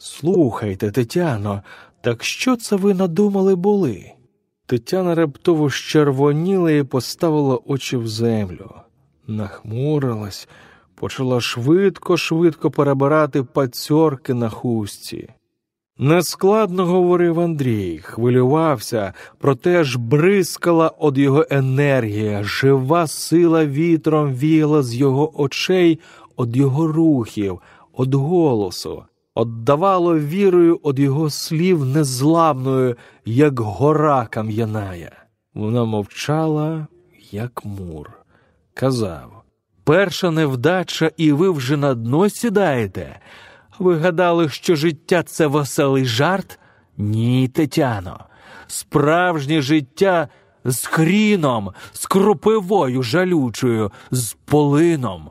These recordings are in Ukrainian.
Слухайте, Тетяно, так що це ви надумали були? Тетяна раптово щервоніла і поставила очі в землю, нахмурилась, почала швидко, швидко перебирати пацьорки на хустці. Нескладно говорив Андрій, хвилювався, проте ж бризкала од його енергія, жива сила вітром віяла з його очей, од його рухів, од голосу, оддавало вірою од його слів незламною, як гора кам'яная. Вона мовчала, як мур, казав Перша невдача, і ви вже на дно сідаєте. Ви гадали, що життя це веселий жарт? Ні, Тетяно. Справжнє життя з хріном, з кропивою жалючою, з полином.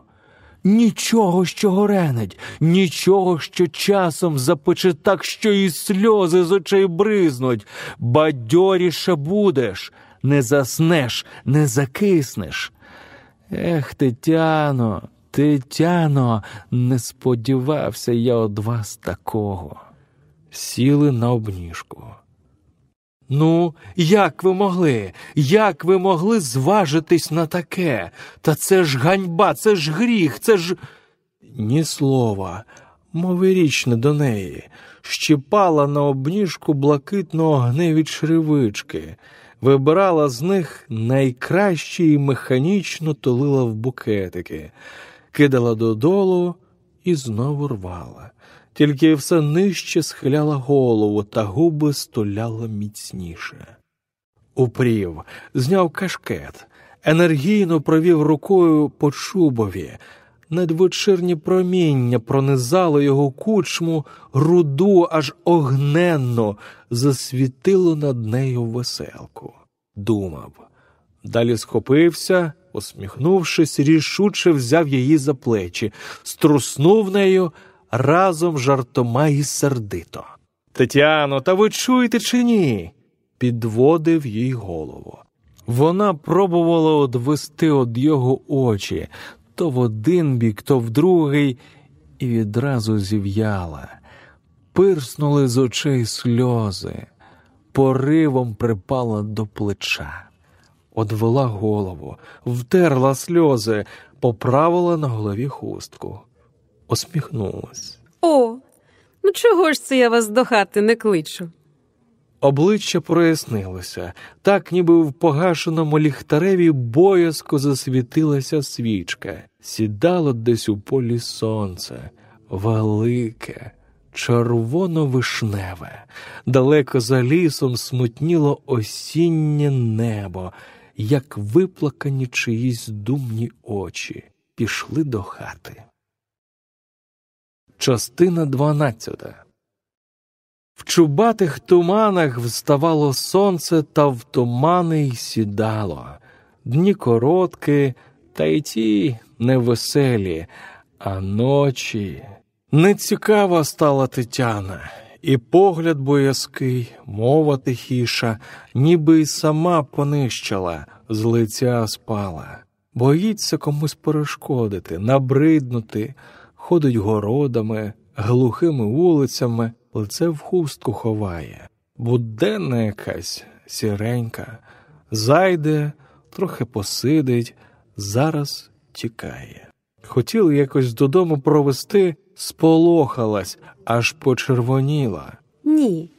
Нічого, що горенить, нічого, що часом запече так, що і сльози з очей бризнуть. Бадьоріше будеш, не заснеш, не закиснеш. Ех, Тетяно, Тетяно, не сподівався я від вас такого. Сіли на обніжку. Ну, як ви могли? Як ви могли зважитись на таке? Та це ж ганьба, це ж гріх, це ж. Ні слова, мови річ не до неї, щипала на обніжку блакитного огневі черевички, вибирала з них найкращі і механічно тулила в букетики, кидала додолу і знову рвала тільки все нижче схиляла голову та губи стуляла міцніше. Упрів, зняв кашкет, енергійно провів рукою по чубові. Надвечірні проміння пронизало його кучму, руду аж огненно засвітило над нею веселку. Думав. Далі схопився, усміхнувшись, рішуче взяв її за плечі, струснув нею, разом жартома і сердито. Тетяно, та ви чуєте чи ні? підводив їй голову. Вона пробувала одвести од його очі то в один бік, то в другий, і відразу зів'яла. Пирснули з очей сльози, поривом припала до плеча, одвела голову, втерла сльози, поправила на голові хустку усміхнулась. О, ну чого ж це я вас до хати не кличу? Обличчя прояснилося, так ніби в погашеному ліхтареві боязко засвітилася свічка, сідало десь у полі сонце, велике, червоно-вишневе, далеко за лісом смутніло осіннє небо, як виплакані чиїсь думні очі, пішли до хати. Частина дванадцята. В чубатих туманах вставало сонце, та в тумани й сідало. Дні короткі, та й ті невеселі, а ночі. Нецікава стала Тетяна, і погляд боязкий, мова тихіша, ніби й сама понищила, з лиця спала. Боїться комусь перешкодити, набриднути ходить городами, глухими вулицями, лице в хустку ховає, буденна якась сіренька, зайде, трохи посидить, зараз тікає. Хотіли якось додому провести, сполохалась, аж почервоніла. Ні,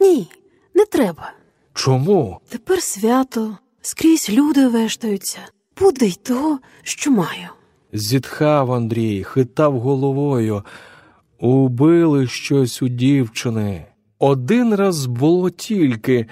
ні, не треба. Чому? Тепер свято, скрізь люди вештаються. Буде й того, що маю зітхав Андрій, хитав головою. Убили щось у дівчини. Один раз було тільки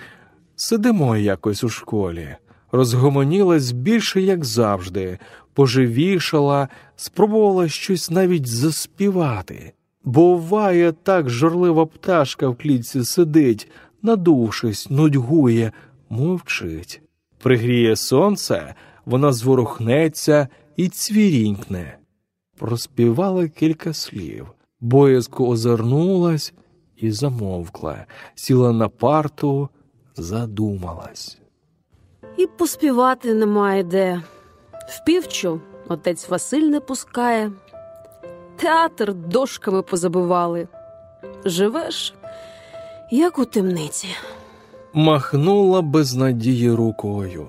сидимо якось у школі, розгомонілась більше, як завжди, поживішала, спробувала щось навіть заспівати. Буває, так жорлива пташка в клітці сидить, надувшись, нудьгує, мовчить. Пригріє сонце, вона зворухнеться і цвірінькне. Проспівала кілька слів, боязко озирнулась і замовкла, сіла на парту, задумалась. І поспівати немає де. Впівчу отець Василь не пускає, театр дошками позабивали, Живеш, як у темниці. Махнула без надії рукою.